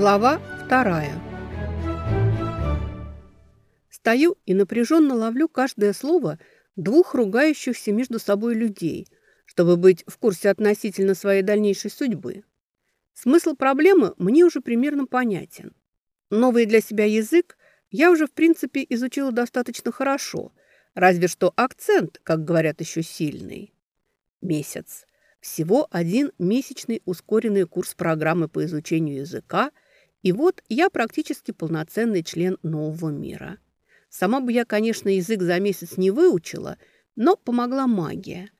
Глава вторая. Стою и напряженно ловлю каждое слово двух ругающихся между собой людей, чтобы быть в курсе относительно своей дальнейшей судьбы. Смысл проблемы мне уже примерно понятен. Новый для себя язык я уже, в принципе, изучила достаточно хорошо, разве что акцент, как говорят, еще сильный. Месяц. Всего один месячный ускоренный курс программы по изучению языка, и вот я практически полноценный член нового мира. Сама бы я, конечно, язык за месяц не выучила, но помогла магия.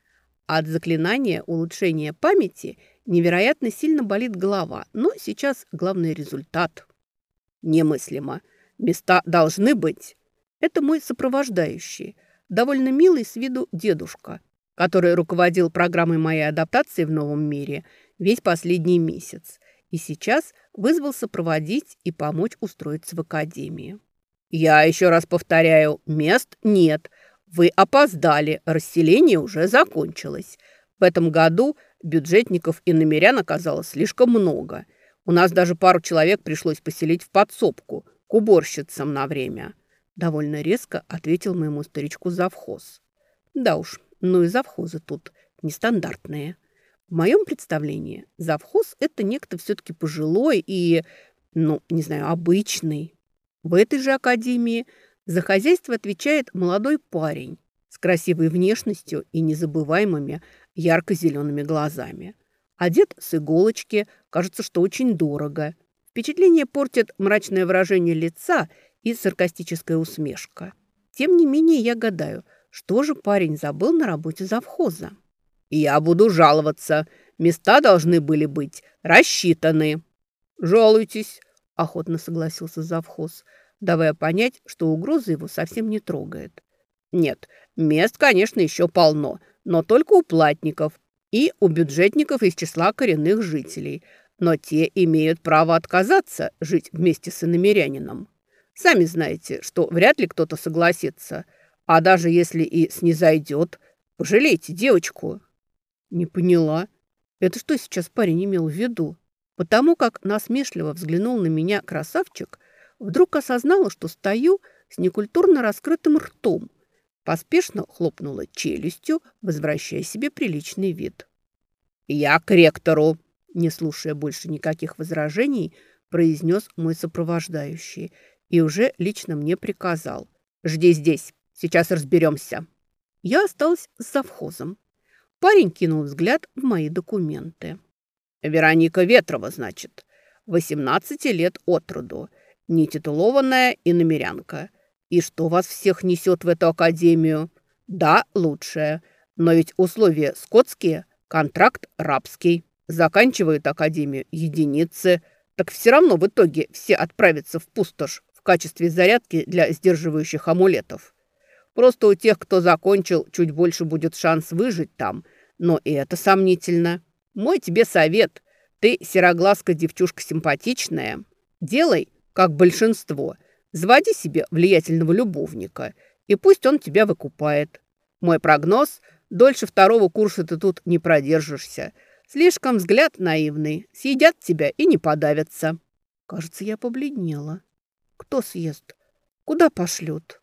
От заклинания улучшения памяти невероятно сильно болит голова, но сейчас главный результат. Немыслимо. Места должны быть. Это мой сопровождающий, довольно милый с виду дедушка – который руководил программой моей адаптации в новом мире весь последний месяц и сейчас вызвался проводить и помочь устроиться в академии. «Я еще раз повторяю, мест нет. Вы опоздали, расселение уже закончилось. В этом году бюджетников и намерян оказалось слишком много. У нас даже пару человек пришлось поселить в подсобку, к уборщицам на время». Довольно резко ответил моему старичку завхоз. «Да уж, но и завхозы тут нестандартные. В моем представлении завхоз – это некто все-таки пожилой и, ну, не знаю, обычный. В этой же академии за хозяйство отвечает молодой парень с красивой внешностью и незабываемыми ярко-зелеными глазами. Одет с иголочки, кажется, что очень дорого. Впечатление портит мрачное выражение лица и саркастическая усмешка. Тем не менее, я гадаю – что же парень забыл на работе завхоза? «Я буду жаловаться. Места должны были быть рассчитаны». «Жалуйтесь», – охотно согласился завхоз, давая понять, что угроза его совсем не трогает. «Нет, мест, конечно, еще полно, но только у платников и у бюджетников из числа коренных жителей, но те имеют право отказаться жить вместе с иномерянином. Сами знаете, что вряд ли кто-то согласится – а даже если и снизойдет, пожалейте девочку». «Не поняла. Это что сейчас парень имел в виду?» Потому как насмешливо взглянул на меня красавчик, вдруг осознала, что стою с некультурно раскрытым ртом. Поспешно хлопнула челюстью, возвращая себе приличный вид. «Я к ректору!» Не слушая больше никаких возражений, произнес мой сопровождающий и уже лично мне приказал. «Жди здесь!» Сейчас разберемся». Я осталась с завхозом. Парень кинул взгляд в мои документы. «Вероника Ветрова, значит. 18 лет от роду. Нетитулованная намерянка. И что вас всех несет в эту академию? Да, лучшее. Но ведь условия скотские, контракт рабский. Заканчивают академию единицы. Так все равно в итоге все отправятся в пустошь в качестве зарядки для сдерживающих амулетов. Просто у тех, кто закончил, чуть больше будет шанс выжить там. Но и это сомнительно. Мой тебе совет. Ты, сероглазка девчушка симпатичная, делай, как большинство. Заводи себе влиятельного любовника, и пусть он тебя выкупает. Мой прогноз – дольше второго курса ты тут не продержишься. Слишком взгляд наивный. Съедят тебя и не подавятся. Кажется, я побледнела. Кто съест? Куда пошлют?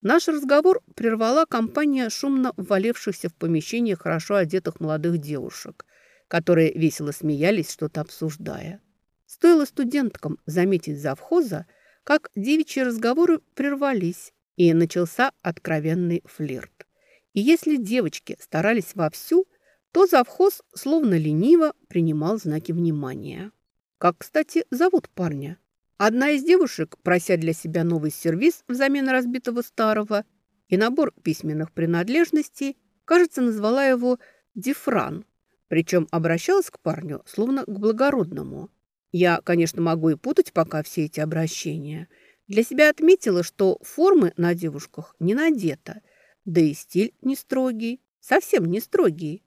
Наш разговор прервала компания шумно ввалившихся в помещение хорошо одетых молодых девушек, которые весело смеялись, что-то обсуждая. Стоило студенткам заметить завхоза, как девичьи разговоры прервались, и начался откровенный флирт. И если девочки старались вовсю, то завхоз словно лениво принимал знаки внимания. Как, кстати, зовут парня? Одна из девушек, прося для себя новый сервис взамен разбитого старого и набор письменных принадлежностей, кажется, назвала его Дифран, причем обращалась к парню словно к благородному. Я, конечно, могу и путать пока все эти обращения. Для себя отметила, что формы на девушках не надета, да и стиль не строгий, совсем не строгий.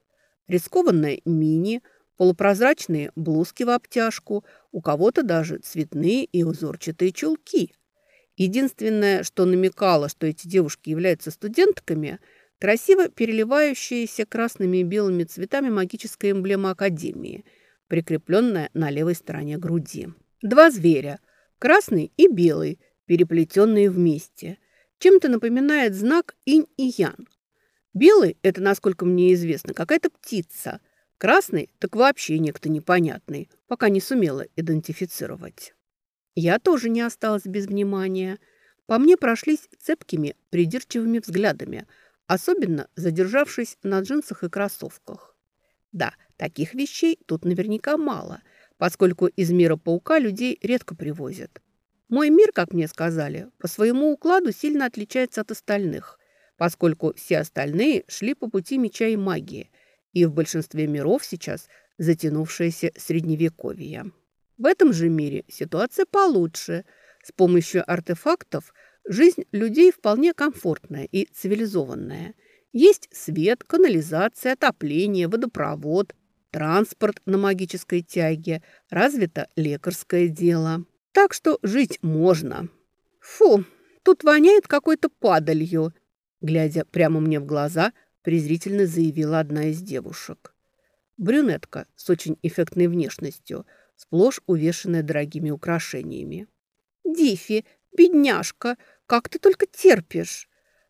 Рискованная мини – полупрозрачные блузки в обтяжку, у кого-то даже цветные и узорчатые чулки. Единственное, что намекало, что эти девушки являются студентками, красиво переливающаяся красными и белыми цветами магическая эмблема Академии, прикрепленная на левой стороне груди. Два зверя, красный и белый, переплетенные вместе. Чем-то напоминает знак инь и ян. Белый – это, насколько мне известно, какая-то птица. Красный – так вообще некто непонятный, пока не сумела идентифицировать. Я тоже не осталась без внимания. По мне прошлись цепкими, придирчивыми взглядами, особенно задержавшись на джинсах и кроссовках. Да, таких вещей тут наверняка мало, поскольку из мира паука людей редко привозят. Мой мир, как мне сказали, по своему укладу сильно отличается от остальных, поскольку все остальные шли по пути меча и магии, и в большинстве миров сейчас затянувшееся средневековье. В этом же мире ситуация получше. С помощью артефактов жизнь людей вполне комфортная и цивилизованная. Есть свет, канализация, отопление, водопровод, транспорт на магической тяге, развито лекарское дело. Так что жить можно. Фу, тут воняет какой-то падалью, глядя прямо мне в глаза, презрительно заявила одна из девушек. Брюнетка с очень эффектной внешностью – сплошь увешанная дорогими украшениями. «Дифи, бедняжка, как ты только терпишь!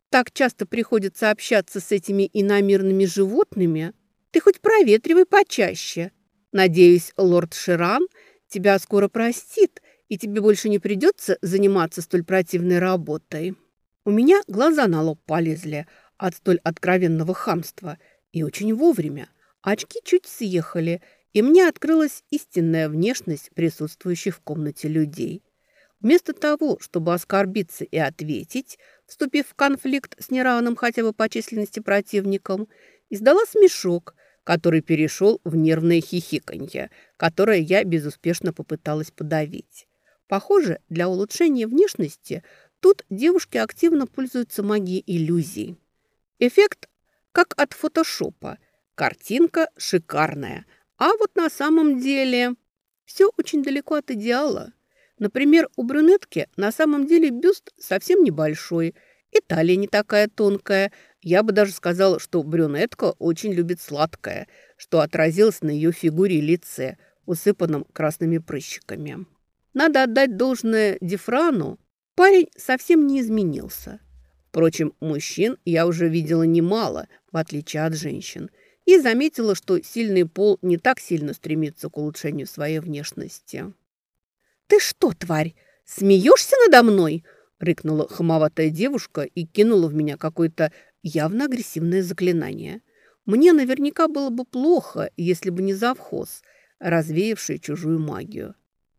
Так часто приходится общаться с этими иномирными животными. Ты хоть проветривай почаще. Надеюсь, лорд Ширан тебя скоро простит, и тебе больше не придется заниматься столь противной работой». У меня глаза на лоб полезли от столь откровенного хамства, и очень вовремя. Очки чуть съехали, и мне открылась истинная внешность присутствующих в комнате людей. Вместо того, чтобы оскорбиться и ответить, вступив в конфликт с неравным хотя бы по численности противником, издала смешок, который перешел в нервное хихиканье, которое я безуспешно попыталась подавить. Похоже, для улучшения внешности тут девушки активно пользуются магией иллюзий. Эффект как от фотошопа. Картинка шикарная – а вот на самом деле все очень далеко от идеала. Например, у брюнетки на самом деле бюст совсем небольшой, и талия не такая тонкая. Я бы даже сказала, что брюнетка очень любит сладкое, что отразилось на ее фигуре и лице, усыпанном красными прыщиками. Надо отдать должное Дифрану. Парень совсем не изменился. Впрочем, мужчин я уже видела немало, в отличие от женщин – и заметила, что сильный пол не так сильно стремится к улучшению своей внешности. «Ты что, тварь, смеешься надо мной?» – рыкнула хамоватая девушка и кинула в меня какое-то явно агрессивное заклинание. Мне наверняка было бы плохо, если бы не завхоз, развеявший чужую магию.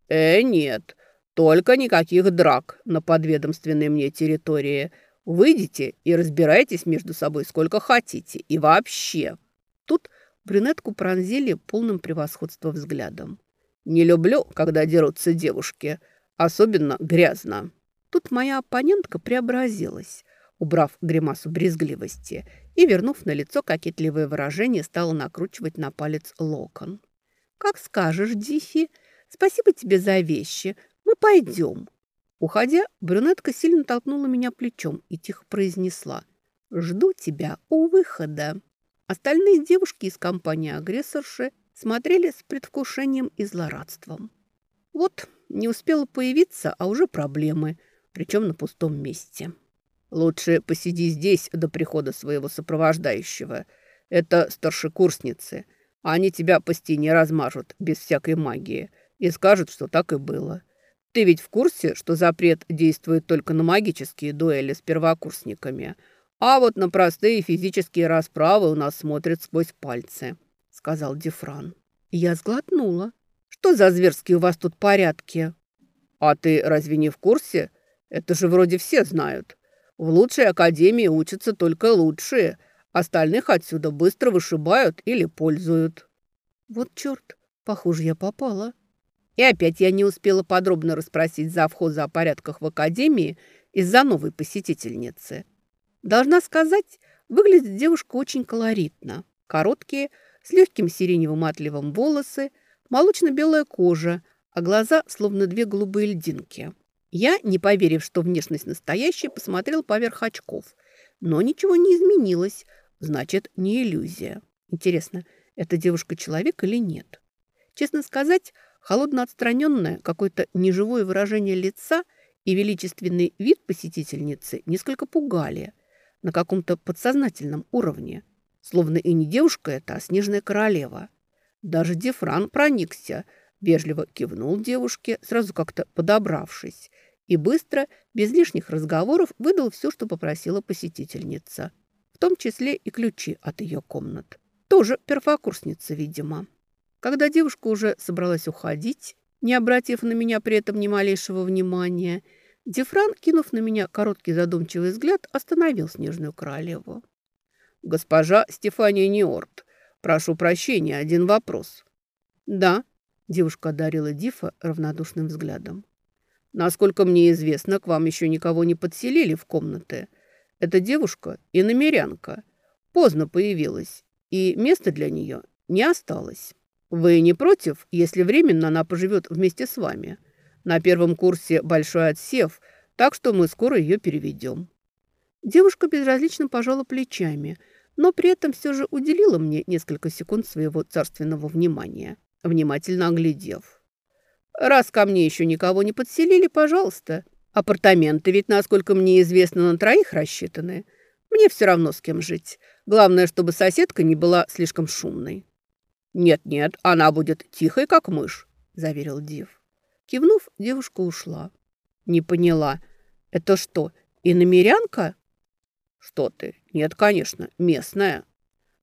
«Э, нет, только никаких драк на подведомственной мне территории. Выйдите и разбирайтесь между собой сколько хотите. И вообще...» Тут брюнетку пронзили полным превосходства взглядом. «Не люблю, когда дерутся девушки, особенно грязно». Тут моя оппонентка преобразилась, убрав гримасу брезгливости и, вернув на лицо кокетливое выражение, стала накручивать на палец локон. «Как скажешь, Дифи. Спасибо тебе за вещи. Мы пойдем». Уходя, брюнетка сильно толкнула меня плечом и тихо произнесла «Жду тебя у выхода». Остальные девушки из компании агрессорши смотрели с предвкушением и злорадством. Вот, не успела появиться, а уже проблемы, причем на пустом месте. Лучше посиди здесь до прихода своего сопровождающего. Это старшекурсницы. Они тебя по стене размажут без всякой магии и скажут, что так и было. Ты ведь в курсе, что запрет действует только на магические дуэли с первокурсниками – а вот на простые физические расправы у нас смотрят сквозь пальцы», — сказал Дифран. Я сглотнула. «Что за зверские у вас тут порядки?» «А ты разве не в курсе? Это же вроде все знают. В лучшей академии учатся только лучшие. Остальных отсюда быстро вышибают или пользуют». «Вот черт, похоже, я попала». И опять я не успела подробно расспросить завхоза о порядках в академии из-за новой посетительницы. Должна сказать, выглядит девушка очень колоритно. Короткие, с легким сиреневым отливом волосы, молочно-белая кожа, а глаза словно две голубые льдинки. Я, не поверив, что внешность настоящая, посмотрел поверх очков. Но ничего не изменилось. Значит, не иллюзия. Интересно, эта девушка человек или нет? Честно сказать, Холодно отстраненное, какое-то неживое выражение лица и величественный вид посетительницы несколько пугали на каком-то подсознательном уровне. Словно и не девушка это, а снежная королева. Даже Дефран проникся, вежливо кивнул девушке, сразу как-то подобравшись, и быстро, без лишних разговоров, выдал все, что попросила посетительница, в том числе и ключи от ее комнат. Тоже первокурсница, видимо. Когда девушка уже собралась уходить, не обратив на меня при этом ни малейшего внимания, Дефран, кинув на меня короткий задумчивый взгляд, остановил снежную королеву. «Госпожа Стефания Ниорт, прошу прощения, один вопрос». «Да», – девушка одарила Дифа равнодушным взглядом. «Насколько мне известно, к вам еще никого не подселили в комнаты. Эта девушка – иномерянка. Поздно появилась, и места для нее не осталось». Вы не против, если временно она поживет вместе с вами? На первом курсе большой отсев, так что мы скоро ее переведем». Девушка безразлично пожала плечами, но при этом все же уделила мне несколько секунд своего царственного внимания, внимательно оглядев. «Раз ко мне еще никого не подселили, пожалуйста. Апартаменты ведь, насколько мне известно, на троих рассчитаны. Мне все равно с кем жить. Главное, чтобы соседка не была слишком шумной». «Нет-нет, она будет тихой, как мышь», – заверил Див. Кивнув, девушка ушла. «Не поняла. Это что, иномерянка?» «Что ты? Нет, конечно, местная».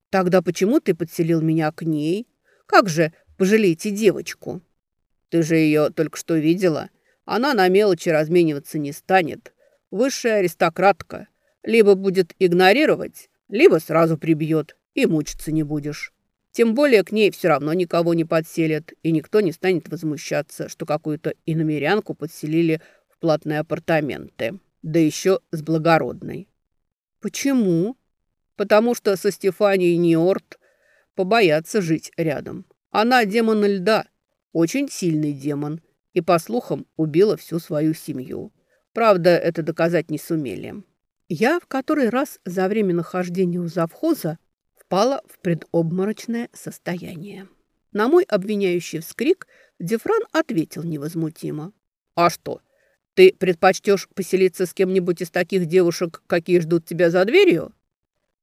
«Тогда почему ты подселил меня к ней? Как же пожалейте девочку?» «Ты же ее только что видела. Она на мелочи размениваться не станет. Высшая аристократка. Либо будет игнорировать, либо сразу прибьет, и мучиться не будешь». Тем более к ней все равно никого не подселят, и никто не станет возмущаться, что какую-то иномерянку подселили в платные апартаменты. Да еще с благородной. Почему? Потому что со Стефанией Ниорт побоятся жить рядом. Она демон льда, очень сильный демон, и, по слухам, убила всю свою семью. Правда, это доказать не сумели. Я в который раз за время нахождения у завхоза впала в предобморочное состояние. На мой обвиняющий вскрик Дефран ответил невозмутимо. «А что, ты предпочтешь поселиться с кем-нибудь из таких девушек, какие ждут тебя за дверью?»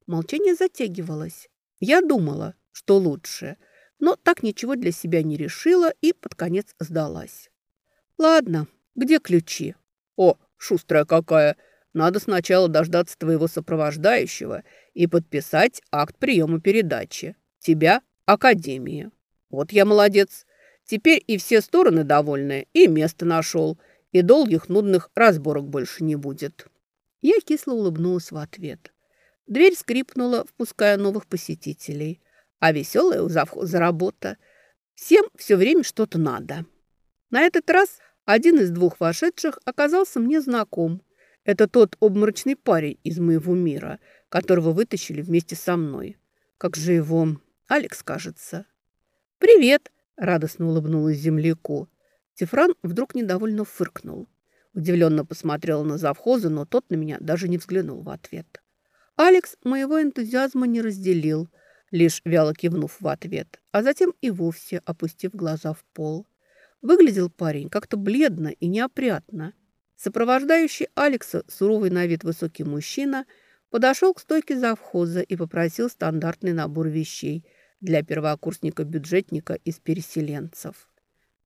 Молчание затягивалось. Я думала, что лучше, но так ничего для себя не решила и под конец сдалась. «Ладно, где ключи?» «О, шустрая какая! Надо сначала дождаться твоего сопровождающего и подписать акт приема передачи. Тебя – Академии. Вот я молодец. Теперь и все стороны довольны, и место нашел, и долгих нудных разборок больше не будет». Я кисло улыбнулась в ответ. Дверь скрипнула, впуская новых посетителей. А веселая у завхоза работа. Всем все время что-то надо. На этот раз один из двух вошедших оказался мне знаком. Это тот обморочный парень из моего мира, которого вытащили вместе со мной. Как же его... Алекс, кажется. «Привет!» – радостно улыбнулась земляку. Тифран вдруг недовольно фыркнул. Удивленно посмотрела на завхоза, но тот на меня даже не взглянул в ответ. Алекс моего энтузиазма не разделил, лишь вяло кивнув в ответ, а затем и вовсе опустив глаза в пол. Выглядел парень как-то бледно и неопрятно – Сопровождающий Алекса, суровый на вид высокий мужчина, подошел к стойке завхоза и попросил стандартный набор вещей для первокурсника-бюджетника из переселенцев.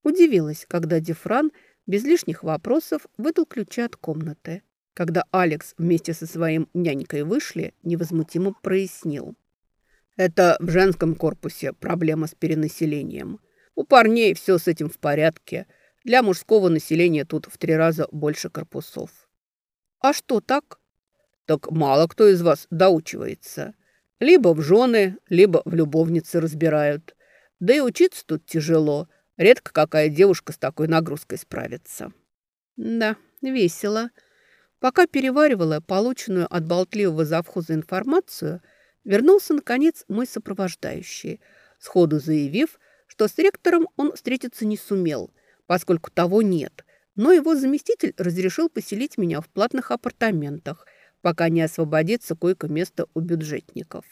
Удивилась, когда Дефран без лишних вопросов выдал ключи от комнаты. Когда Алекс вместе со своим нянькой вышли, невозмутимо прояснил. «Это в женском корпусе проблема с перенаселением. У парней все с этим в порядке – для мужского населения тут в три раза больше корпусов. А что так? Так мало кто из вас доучивается. Либо в жены, либо в любовницы разбирают. Да и учиться тут тяжело. Редко какая девушка с такой нагрузкой справится. Да, весело. Пока переваривала полученную от болтливого завхоза информацию, вернулся, наконец, мой сопровождающий, сходу заявив, что с ректором он встретиться не сумел – поскольку того нет. Но его заместитель разрешил поселить меня в платных апартаментах, пока не освободится койко-место у бюджетников.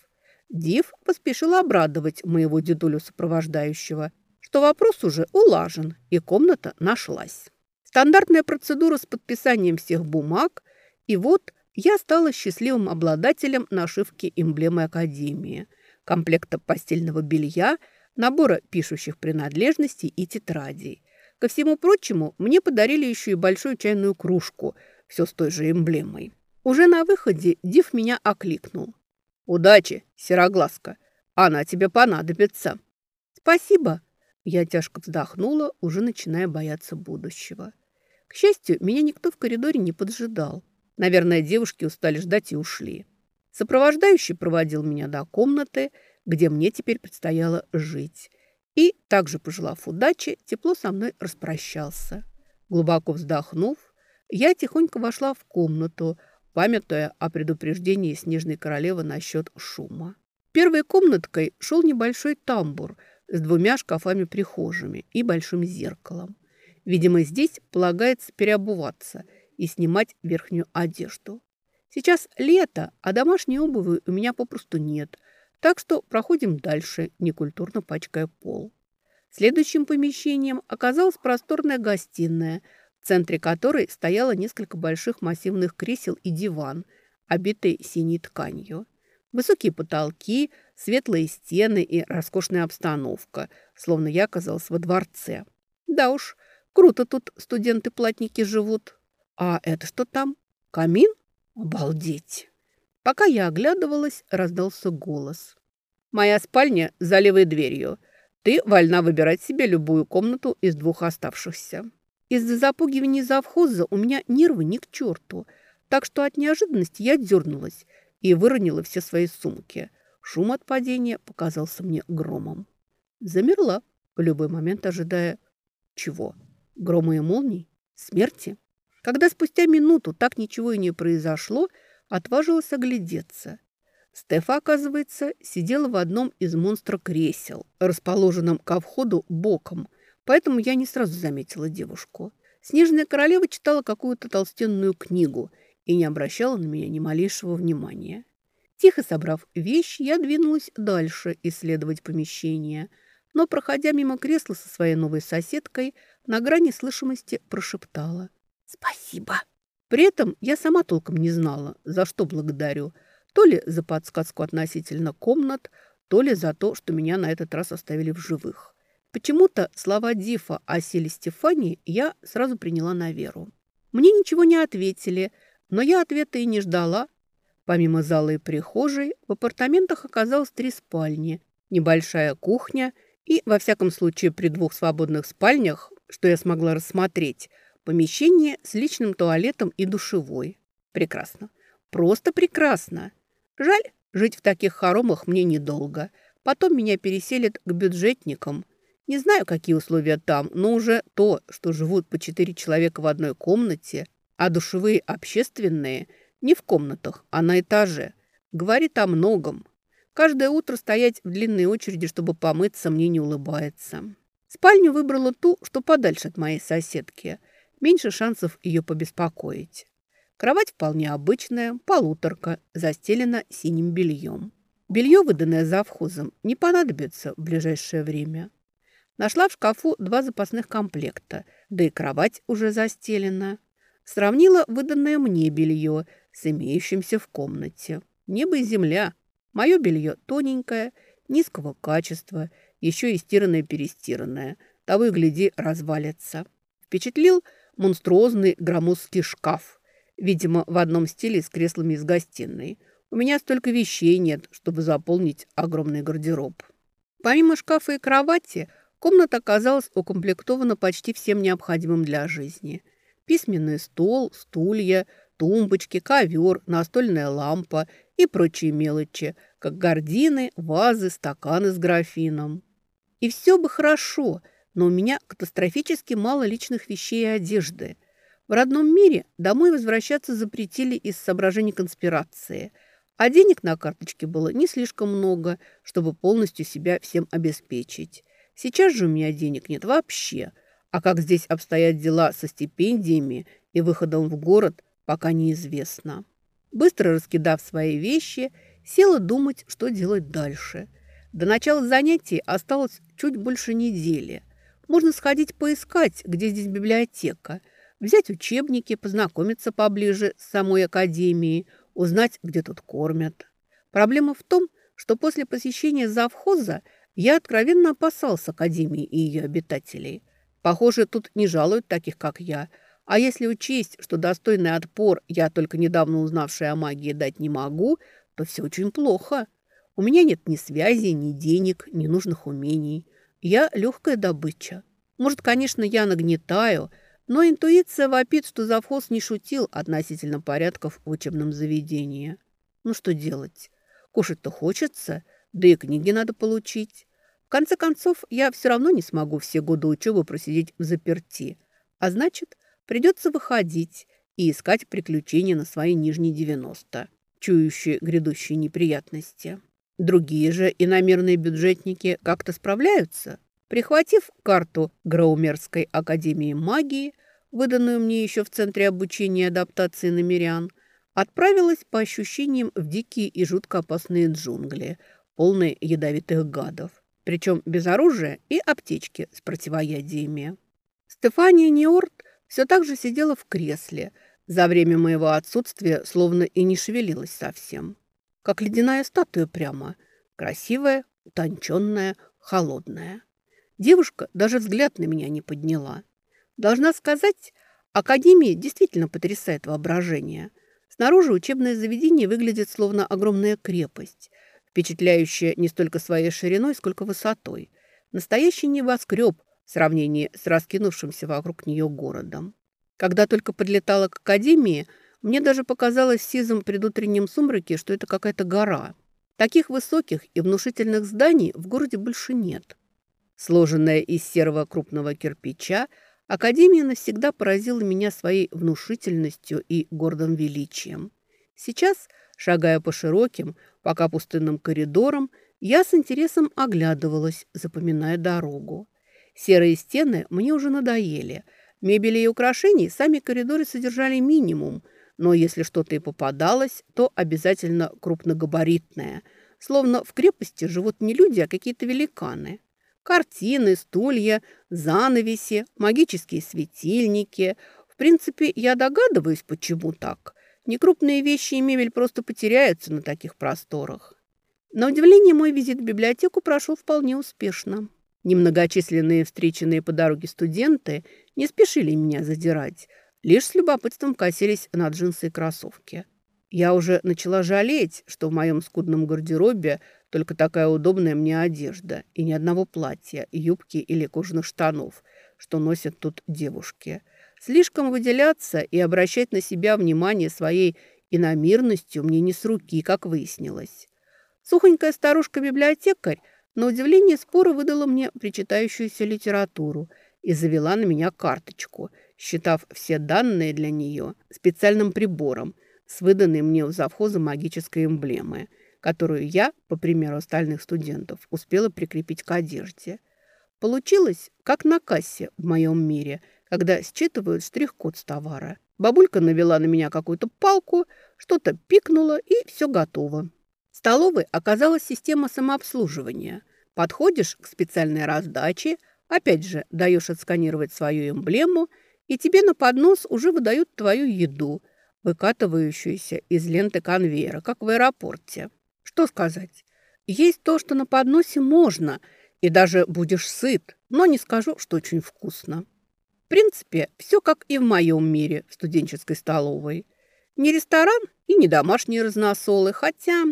Див поспешил обрадовать моего дедулю сопровождающего что вопрос уже улажен и комната нашлась. Стандартная процедура с подписанием всех бумаг, и вот я стала счастливым обладателем нашивки эмблемы Академии, комплекта постельного белья, набора пишущих принадлежностей и тетрадей. Ко всему прочему, мне подарили еще и большую чайную кружку, все с той же эмблемой. Уже на выходе Див меня окликнул. «Удачи, сероглазка! Она тебе понадобится!» «Спасибо!» Я тяжко вздохнула, уже начиная бояться будущего. К счастью, меня никто в коридоре не поджидал. Наверное, девушки устали ждать и ушли. Сопровождающий проводил меня до комнаты, где мне теперь предстояло жить. И, также пожелав удачи, тепло со мной распрощался. Глубоко вздохнув, я тихонько вошла в комнату, памятуя о предупреждении Снежной Королевы насчет шума. Первой комнаткой шел небольшой тамбур с двумя шкафами-прихожими и большим зеркалом. Видимо, здесь полагается переобуваться и снимать верхнюю одежду. Сейчас лето, а домашней обуви у меня попросту нет, так что проходим дальше, некультурно пачкая пол. Следующим помещением оказалась просторная гостиная, в центре которой стояло несколько больших массивных кресел и диван, обитый синей тканью. Высокие потолки, светлые стены и роскошная обстановка, словно я оказалась во дворце. Да уж, круто тут студенты-платники живут. А это что там? Камин? Обалдеть! Пока я оглядывалась, раздался голос. «Моя спальня за левой дверью. Ты вольна выбирать себе любую комнату из двух оставшихся». Из-за запугивания завхоза у меня нервы ни к черту, так что от неожиданности я дернулась и выронила все свои сумки. Шум от падения показался мне громом. Замерла, в любой момент ожидая чего? Грома и молний? Смерти? Когда спустя минуту так ничего и не произошло, отважилась оглядеться. Стефа, оказывается, сидела в одном из монстра-кресел, расположенном ко входу боком, поэтому я не сразу заметила девушку. Снежная королева читала какую-то толстенную книгу и не обращала на меня ни малейшего внимания. Тихо собрав вещи, я двинулась дальше исследовать помещение, но, проходя мимо кресла со своей новой соседкой, на грани слышимости прошептала «Спасибо». При этом я сама толком не знала, за что благодарю. То ли за подсказку относительно комнат, то ли за то, что меня на этот раз оставили в живых. Почему-то слова Дифа о силе Стефании я сразу приняла на веру. Мне ничего не ответили, но я ответа и не ждала. Помимо зала и прихожей, в апартаментах оказалось три спальни, небольшая кухня и, во всяком случае, при двух свободных спальнях, что я смогла рассмотреть – Помещение с личным туалетом и душевой. Прекрасно. Просто прекрасно. Жаль, жить в таких хоромах мне недолго. Потом меня переселят к бюджетникам. Не знаю, какие условия там, но уже то, что живут по четыре человека в одной комнате, а душевые общественные не в комнатах, а на этаже, говорит о многом. Каждое утро стоять в длинной очереди, чтобы помыться, мне не улыбается. Спальню выбрала ту, что подальше от моей соседки – меньше шансов ее побеспокоить. Кровать вполне обычная, полуторка, застелена синим бельем. Белье, выданное завхозом, не понадобится в ближайшее время. Нашла в шкафу два запасных комплекта, да и кровать уже застелена. Сравнила выданное мне белье с имеющимся в комнате. Небо и земля. Мое белье тоненькое, низкого качества, еще и стиранное-перестиранное. Того и гляди, развалится. Впечатлил – монструозный громоздкий шкаф, видимо, в одном стиле с креслами из гостиной. У меня столько вещей нет, чтобы заполнить огромный гардероб. Помимо шкафа и кровати, комната оказалась укомплектована почти всем необходимым для жизни. Письменный стол, стулья, тумбочки, ковер, настольная лампа и прочие мелочи, как гардины, вазы, стаканы с графином. И все бы хорошо – но у меня катастрофически мало личных вещей и одежды. В родном мире домой возвращаться запретили из соображений конспирации, а денег на карточке было не слишком много, чтобы полностью себя всем обеспечить. Сейчас же у меня денег нет вообще, а как здесь обстоят дела со стипендиями и выходом в город, пока неизвестно. Быстро раскидав свои вещи, села думать, что делать дальше. До начала занятий осталось чуть больше недели. Можно сходить поискать, где здесь библиотека, взять учебники, познакомиться поближе с самой академией, узнать, где тут кормят. Проблема в том, что после посещения завхоза я откровенно опасался академии и ее обитателей. Похоже, тут не жалуют таких, как я. А если учесть, что достойный отпор я, только недавно узнавшая о магии, дать не могу, то все очень плохо. У меня нет ни связи, ни денег, ни нужных умений. Я легкая добыча. Может, конечно, я нагнетаю, но интуиция вопит, что завхоз не шутил относительно порядков в учебном заведении. Ну что делать? Кушать-то хочется, да и книги надо получить. В конце концов, я все равно не смогу все годы учебы просидеть в заперти. А значит, придется выходить и искать приключения на свои нижние 90, чующие грядущие неприятности. Другие же иномерные бюджетники как-то справляются. Прихватив карту Граумерской академии магии, выданную мне еще в Центре обучения и адаптации намерян, отправилась по ощущениям в дикие и жутко опасные джунгли, полные ядовитых гадов причем без оружия и аптечки с противоядиями. Стефания Неорт все так же сидела в кресле, за время моего отсутствия словно и не шевелилась совсем. Как ледяная статуя прямо, красивая, утонченная, холодная. Девушка даже взгляд на меня не подняла. Должна сказать, Академия действительно потрясает воображение. Снаружи учебное заведение выглядит словно огромная крепость – впечатляющая не столько своей шириной, сколько высотой. Настоящий небоскреб в сравнении с раскинувшимся вокруг нее городом. Когда только подлетала к академии, мне даже показалось в сизом предутреннем сумраке, что это какая-то гора. Таких высоких и внушительных зданий в городе больше нет. Сложенная из серого крупного кирпича, Академия навсегда поразила меня своей внушительностью и гордым величием. Сейчас, шагая по широким, Пока пустынным коридором я с интересом оглядывалась, запоминая дорогу. Серые стены мне уже надоели. Мебели и украшений сами коридоры содержали минимум, но если что-то и попадалось, то обязательно крупногабаритное. Словно в крепости живут не люди, а какие-то великаны. Картины, стулья, занавеси, магические светильники. В принципе, я догадываюсь, почему так. Некрупные вещи и мебель просто потеряются на таких просторах. На удивление, мой визит в библиотеку прошел вполне успешно. Немногочисленные встреченные по дороге студенты не спешили меня задирать, лишь с любопытством косились на джинсы и кроссовки. Я уже начала жалеть, что в моем скудном гардеробе только такая удобная мне одежда и ни одного платья, юбки или кожаных штанов, что носят тут девушки – Слишком выделяться и обращать на себя внимание своей иномирностью мне не с руки, как выяснилось. Сухонькая старушка-библиотекарь на удивление спора выдала мне причитающуюся литературу и завела на меня карточку, считав все данные для нее специальным прибором с выданной мне у завхоза магической эмблемой, которую я, по примеру остальных студентов, успела прикрепить к одежде. Получилось, как на кассе в моем мире – когда считывают штрих-код с товара. Бабулька навела на меня какую-то палку, что-то пикнуло, и все готово. В столовой оказалась система самообслуживания. Подходишь к специальной раздаче, опять же даешь отсканировать свою эмблему, и тебе на поднос уже выдают твою еду, выкатывающуюся из ленты конвейера, как в аэропорте. Что сказать? Есть то, что на подносе можно, и даже будешь сыт, но не скажу, что очень вкусно. В принципе, все как и в моем мире в студенческой столовой. Не ресторан и не домашние разносолы, хотя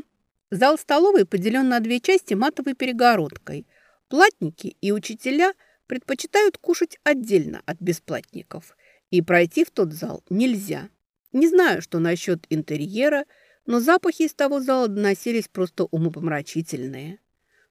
зал столовой поделен на две части матовой перегородкой. Платники и учителя предпочитают кушать отдельно от бесплатников, и пройти в тот зал нельзя. Не знаю, что насчет интерьера, но запахи из того зала доносились просто умопомрачительные.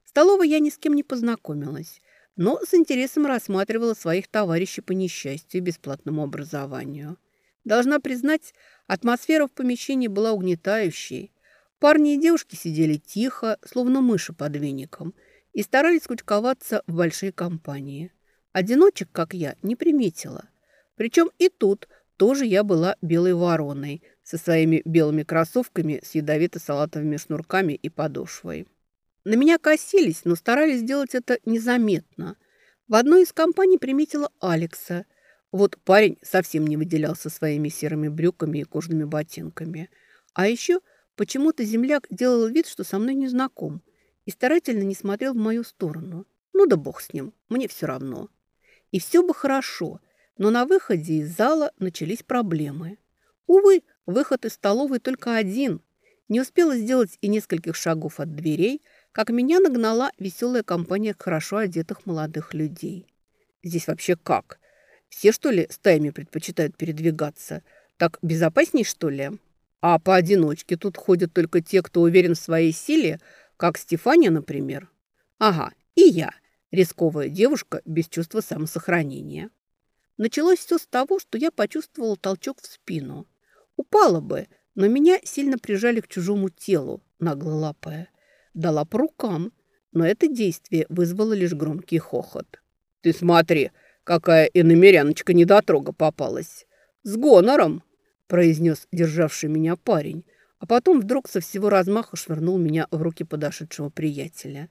В столовой я ни с кем не познакомилась но с интересом рассматривала своих товарищей по несчастью и бесплатному образованию. Должна признать, атмосфера в помещении была угнетающей. Парни и девушки сидели тихо, словно мыши под веником, и старались кучковаться в большие компании. Одиночек, как я, не приметила. Причем и тут тоже я была белой вороной со своими белыми кроссовками с ядовито-салатовыми шнурками и подошвой. На меня косились, но старались сделать это незаметно. В одной из компаний приметила Алекса. Вот парень совсем не выделялся своими серыми брюками и кожаными ботинками. А еще почему-то земляк делал вид, что со мной не знаком, и старательно не смотрел в мою сторону. Ну да бог с ним, мне все равно. И все бы хорошо, но на выходе из зала начались проблемы. Увы, выход из столовой только один. Не успела сделать и нескольких шагов от дверей, как меня нагнала веселая компания хорошо одетых молодых людей. Здесь вообще как? Все, что ли, стаями предпочитают передвигаться? Так безопасней, что ли? А поодиночке тут ходят только те, кто уверен в своей силе, как Стефания, например. Ага, и я, рисковая девушка без чувства самосохранения. Началось все с того, что я почувствовала толчок в спину. Упала бы, но меня сильно прижали к чужому телу, нагло лапая. Дала по рукам, но это действие вызвало лишь громкий хохот. «Ты смотри, какая иномеряночка недотрога попалась! С гонором!» произнес державший меня парень, а потом вдруг со всего размаха швырнул меня в руки подошедшего приятеля.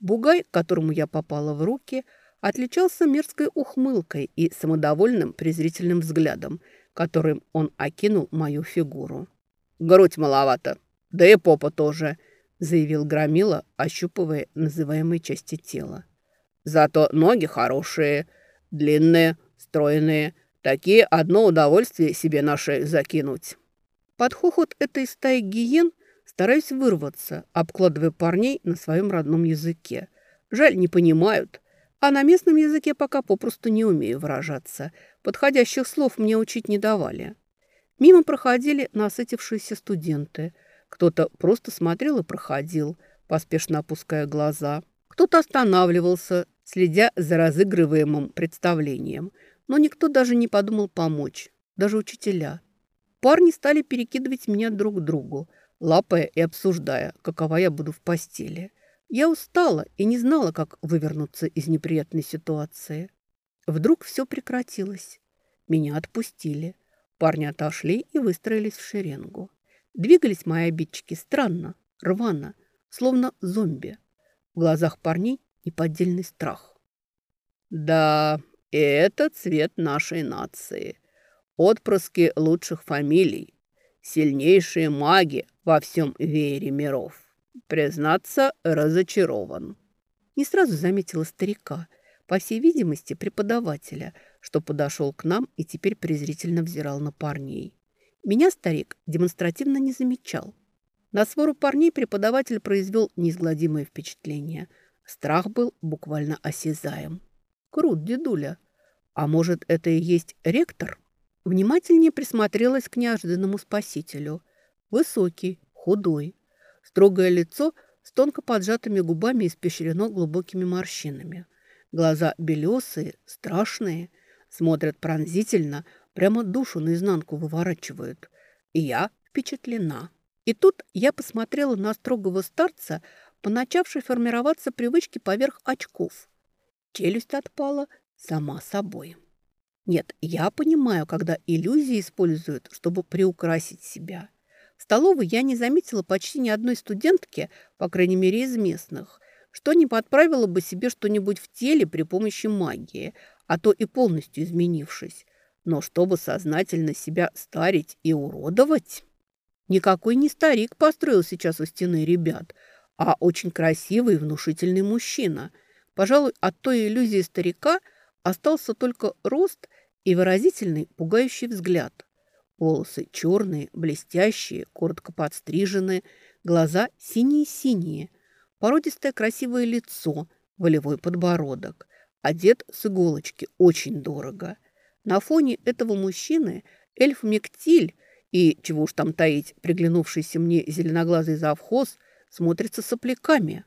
Бугай, которому я попала в руки, отличался мерзкой ухмылкой и самодовольным презрительным взглядом, которым он окинул мою фигуру. «Грудь маловато, да и попа тоже», – заявил Громила, ощупывая называемые части тела. «Зато ноги хорошие, длинные, стройные, такие одно удовольствие себе на шею закинуть». Под хохот этой стаи гиен стараюсь вырваться, обкладывая парней на своем родном языке. Жаль, не понимают – а на местном языке пока попросту не умею выражаться. Подходящих слов мне учить не давали. Мимо проходили насытившиеся студенты. Кто-то просто смотрел и проходил, поспешно опуская глаза. Кто-то останавливался, следя за разыгрываемым представлением. Но никто даже не подумал помочь, даже учителя. Парни стали перекидывать меня друг к другу, лапая и обсуждая, какова я буду в постели. Я устала и не знала, как вывернуться из неприятной ситуации. Вдруг все прекратилось. Меня отпустили. Парни отошли и выстроились в шеренгу. Двигались мои обидчики странно, рвано, словно зомби. В глазах парней неподдельный страх. «Да, это цвет нашей нации. Отпрыски лучших фамилий, сильнейшие маги во всем веере миров». Признаться, разочарован. Не сразу заметила старика, по всей видимости, преподавателя, что подошел к нам и теперь презрительно взирал на парней. Меня старик демонстративно не замечал. На свору парней преподаватель произвел неизгладимое впечатление. Страх был буквально осязаем. Крут, дедуля. А может, это и есть ректор? Внимательнее присмотрелась к неожиданному спасителю. Высокий, худой, Строгое лицо с тонко поджатыми губами испещрено глубокими морщинами. Глаза белесые, страшные, смотрят пронзительно, прямо душу наизнанку выворачивают. И я впечатлена. И тут я посмотрела на строгого старца, по формироваться привычки поверх очков. Челюсть отпала сама собой. Нет, я понимаю, когда иллюзии используют, чтобы приукрасить себя – в столовой я не заметила почти ни одной студентки, по крайней мере из местных, что не подправила бы себе что-нибудь в теле при помощи магии, а то и полностью изменившись. Но чтобы сознательно себя старить и уродовать... Никакой не старик построил сейчас у стены ребят, а очень красивый и внушительный мужчина. Пожалуй, от той иллюзии старика остался только рост и выразительный пугающий взгляд – Волосы черные, блестящие, коротко подстриженные, глаза синие-синие, породистое красивое лицо, волевой подбородок. Одет с иголочки очень дорого. На фоне этого мужчины эльф Мектиль и, чего уж там таить, приглянувшийся мне зеленоглазый завхоз смотрится сопляками.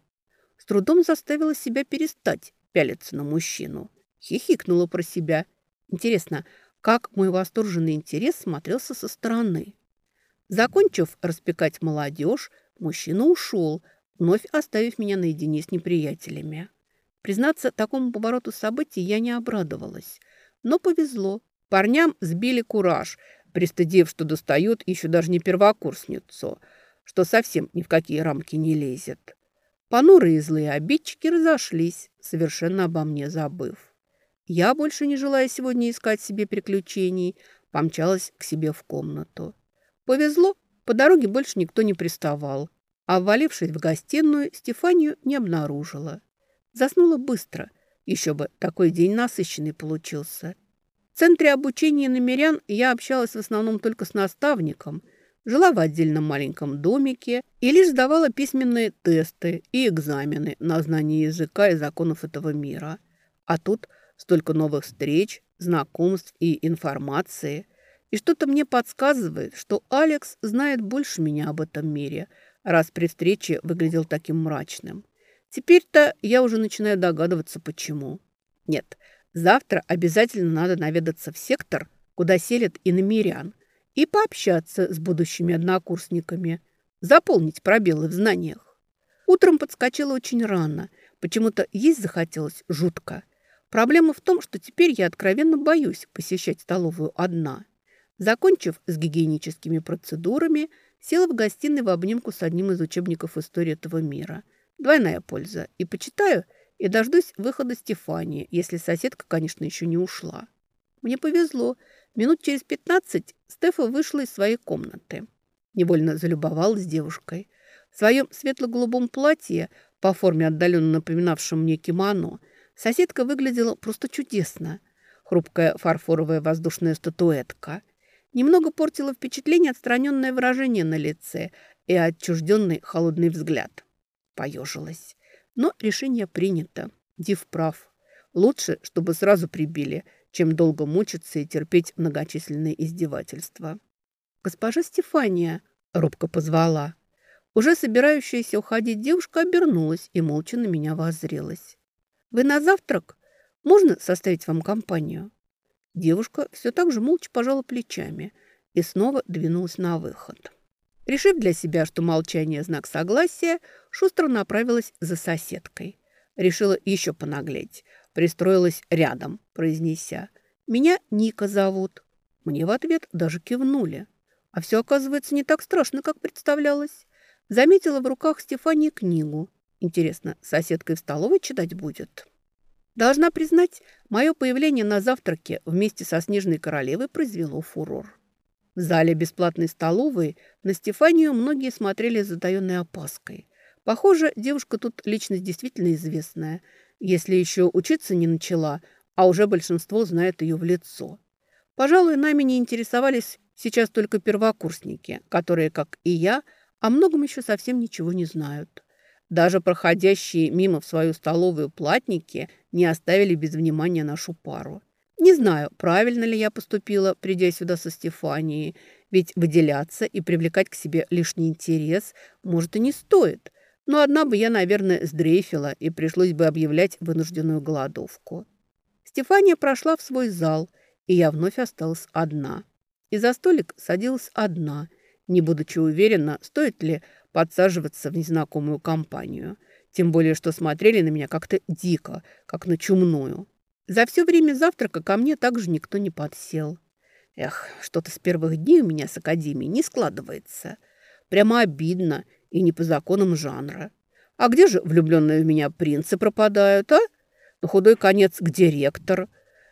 С трудом заставила себя перестать пялиться на мужчину. Хихикнула про себя. Интересно, как мой восторженный интерес смотрелся со стороны. Закончив распекать молодежь, мужчина ушел, вновь оставив меня наедине с неприятелями. Признаться, такому повороту событий я не обрадовалась. Но повезло. Парням сбили кураж, пристыдив, что достают еще даже не первокурсницу, что совсем ни в какие рамки не лезет. Понурые и злые обидчики разошлись, совершенно обо мне забыв. Я, больше не желая сегодня искать себе приключений, помчалась к себе в комнату. Повезло, по дороге больше никто не приставал. А ввалившись в гостиную, Стефанию не обнаружила. Заснула быстро. Еще бы, такой день насыщенный получился. В центре обучения намерян я общалась в основном только с наставником, жила в отдельном маленьком домике и лишь сдавала письменные тесты и экзамены на знание языка и законов этого мира. А тут столько новых встреч, знакомств и информации. И что-то мне подсказывает, что Алекс знает больше меня об этом мире, раз при встрече выглядел таким мрачным. Теперь-то я уже начинаю догадываться, почему. Нет, завтра обязательно надо наведаться в сектор, куда селят иномирян, и пообщаться с будущими однокурсниками, заполнить пробелы в знаниях. Утром подскочила очень рано, почему-то есть захотелось жутко. Проблема в том, что теперь я откровенно боюсь посещать столовую одна. Закончив с гигиеническими процедурами, села в гостиной в обнимку с одним из учебников истории этого мира – Двойная польза. И почитаю, и дождусь выхода Стефании, если соседка, конечно, еще не ушла. Мне повезло. Минут через пятнадцать Стефа вышла из своей комнаты. Невольно залюбовалась девушкой. В своем светло-голубом платье, по форме отдаленно напоминавшем мне кимоно, соседка выглядела просто чудесно. Хрупкая фарфоровая воздушная статуэтка. Немного портила впечатление отстраненное выражение на лице и отчужденный холодный взгляд. Поежилась. Но решение принято. Див прав. Лучше, чтобы сразу прибили, чем долго мучиться и терпеть многочисленные издевательства. «Госпожа Стефания!» – робко позвала. Уже собирающаяся уходить девушка обернулась и молча на меня воззрелась. «Вы на завтрак? Можно составить вам компанию?» Девушка все так же молча пожала плечами и снова двинулась на выход. Решив для себя, что молчание – знак согласия, шустро направилась за соседкой. Решила еще понаглеть. Пристроилась рядом, произнеся «Меня Ника зовут». Мне в ответ даже кивнули. А все, оказывается, не так страшно, как представлялось. Заметила в руках Стефании книгу. Интересно, соседкой в столовой читать будет? Должна признать, мое появление на завтраке вместе со Снежной Королевой произвело фурор. В зале бесплатной столовой на Стефанию многие смотрели с затаенной опаской. Похоже, девушка тут личность действительно известная, если еще учиться не начала, а уже большинство знает ее в лицо. Пожалуй, нами не интересовались сейчас только первокурсники, которые, как и я, о многом еще совсем ничего не знают. Даже проходящие мимо в свою столовую платники не оставили без внимания нашу пару. Не знаю, правильно ли я поступила, придя сюда со Стефанией, ведь выделяться и привлекать к себе лишний интерес, может, и не стоит. Но одна бы я, наверное, сдрейфила, и пришлось бы объявлять вынужденную голодовку. Стефания прошла в свой зал, и я вновь осталась одна. И за столик садилась одна, не будучи уверена, стоит ли подсаживаться в незнакомую компанию. Тем более, что смотрели на меня как-то дико, как на чумную. За все время завтрака ко мне также никто не подсел. Эх, что-то с первых дней у меня с академией не складывается. Прямо обидно и не по законам жанра. А где же влюбленные в меня принцы пропадают, а? На худой конец, где ректор?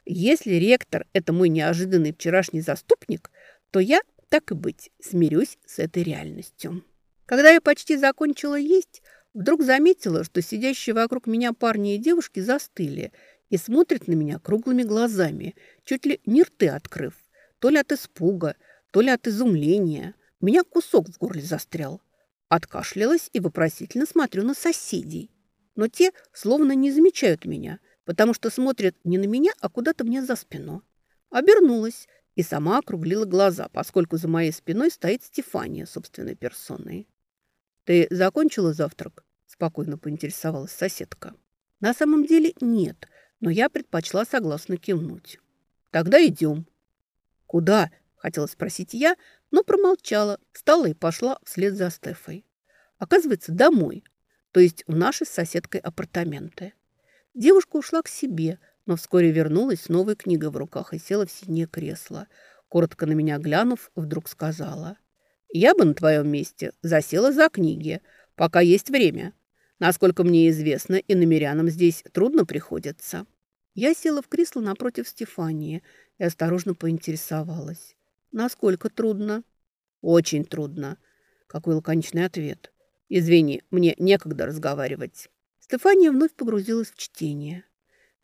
Если ректор – это мой неожиданный вчерашний заступник, то я, так и быть, смирюсь с этой реальностью. Когда я почти закончила есть, вдруг заметила, что сидящие вокруг меня парни и девушки застыли – и смотрит на меня круглыми глазами, чуть ли не рты открыв. То ли от испуга, то ли от изумления. У меня кусок в горле застрял. Откашлялась и вопросительно смотрю на соседей. Но те словно не замечают меня, потому что смотрят не на меня, а куда-то мне за спину. Обернулась и сама округлила глаза, поскольку за моей спиной стоит Стефания собственной персоной. «Ты закончила завтрак?» – спокойно поинтересовалась соседка. «На самом деле нет но я предпочла согласно кивнуть. «Тогда идем». «Куда?» – хотела спросить я, но промолчала, встала и пошла вслед за Стефой. Оказывается, домой, то есть в наши с соседкой апартаменты. Девушка ушла к себе, но вскоре вернулась с новой книгой в руках и села в синее кресло. Коротко на меня глянув, вдруг сказала. «Я бы на твоем месте засела за книги, пока есть время. Насколько мне известно, и намерянам здесь трудно приходится. Я села в кресло напротив Стефании и осторожно поинтересовалась. Насколько трудно? Очень трудно. Какой лаконичный ответ. Извини, мне некогда разговаривать. Стефания вновь погрузилась в чтение.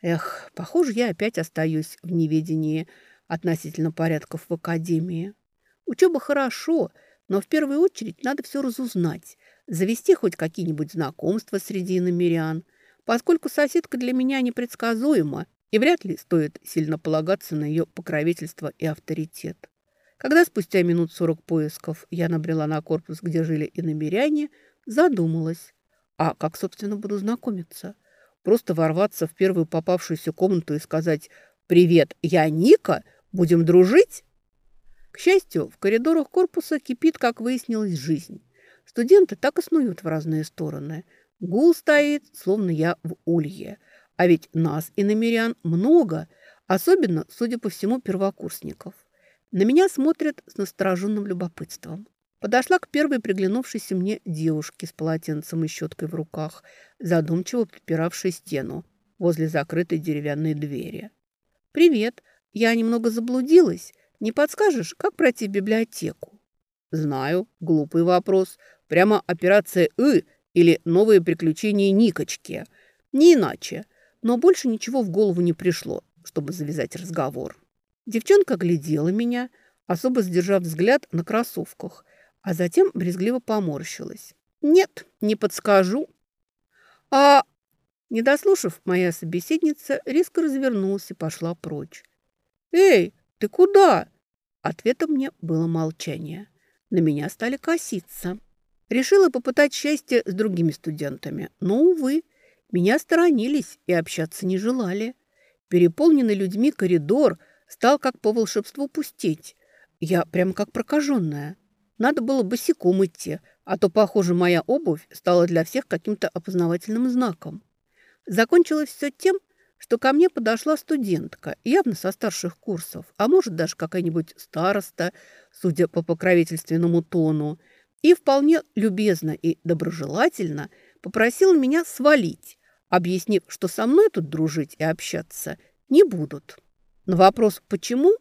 Эх, похоже, я опять остаюсь в неведении относительно порядков в академии. Учеба хорошо, но в первую очередь надо все разузнать, завести хоть какие-нибудь знакомства среди иномерян, поскольку соседка для меня непредсказуема, и вряд ли стоит сильно полагаться на ее покровительство и авторитет. Когда спустя минут сорок поисков я набрела на корпус, где жили иномеряне, задумалась, а как, собственно, буду знакомиться – Просто ворваться в первую попавшуюся комнату и сказать «Привет, я Ника, будем дружить?» К счастью, в коридорах корпуса кипит, как выяснилось, жизнь. Студенты так и снуют в разные стороны. Гул стоит, словно я в улье. А ведь нас и намерян много, особенно, судя по всему, первокурсников. На меня смотрят с настороженным любопытством. Подошла к первой приглянувшейся мне девушке с полотенцем и щеткой в руках, задумчиво подпиравшей стену возле закрытой деревянной двери. «Привет. Я немного заблудилась. Не подскажешь, как пройти в библиотеку?» «Знаю. Глупый вопрос. Прямо операция «И» или новые приключения Никочки. Не иначе. Но больше ничего в голову не пришло, чтобы завязать разговор». Девчонка глядела меня, особо сдержав взгляд на кроссовках – а затем брезгливо поморщилась. «Нет, не подскажу». «А...» Не дослушав, моя собеседница резко развернулась и пошла прочь. «Эй, ты куда?» Ответом мне было молчание. На меня стали коситься. Решила попытать счастье с другими студентами, но, увы, меня сторонились и общаться не желали. Переполненный людьми коридор стал как по волшебству пустеть. Я прямо как прокаженная. Надо было босиком идти, а то, похоже, моя обувь стала для всех каким-то опознавательным знаком. Закончилось все тем, что ко мне подошла студентка, явно со старших курсов, а может даже какая-нибудь староста, судя по покровительственному тону, и вполне любезно и доброжелательно попросила меня свалить, объяснив, что со мной тут дружить и общаться не будут. На вопрос «почему?»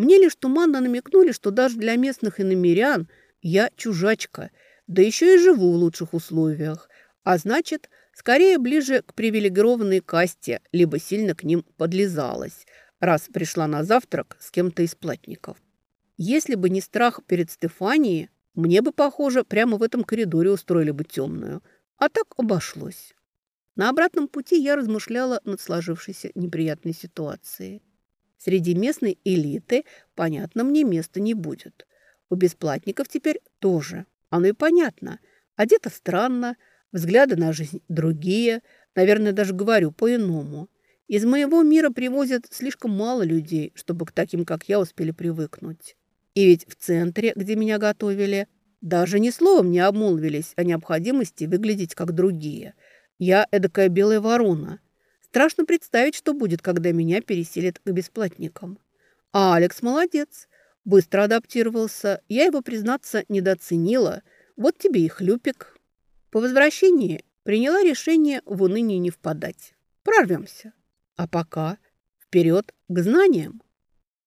Мне лишь туманно намекнули, что даже для местных иномерян – я чужачка, да еще и живу в лучших условиях, а значит, скорее ближе к привилегированной касте, либо сильно к ним подлезалась, раз пришла на завтрак с кем-то из платников. Если бы не страх перед Стефанией, мне бы, похоже, прямо в этом коридоре устроили бы темную, а так обошлось. На обратном пути я размышляла над сложившейся неприятной ситуацией. Среди местной элиты, понятно, мне места не будет. У бесплатников теперь тоже. Оно и понятно. Одето странно, взгляды на жизнь другие. Наверное, даже говорю по-иному. Из моего мира привозят слишком мало людей, чтобы к таким, как я, успели привыкнуть. И ведь в центре, где меня готовили, даже ни словом не обмолвились о необходимости выглядеть как другие. Я эдакая белая ворона. Страшно представить, что будет, когда меня переселят к бесплатникам. А Алекс молодец. Быстро адаптировался. Я его, признаться, недооценила. Вот тебе и хлюпик. По возвращении приняла решение в уныние не впадать. Прорвемся. А пока вперед к знаниям.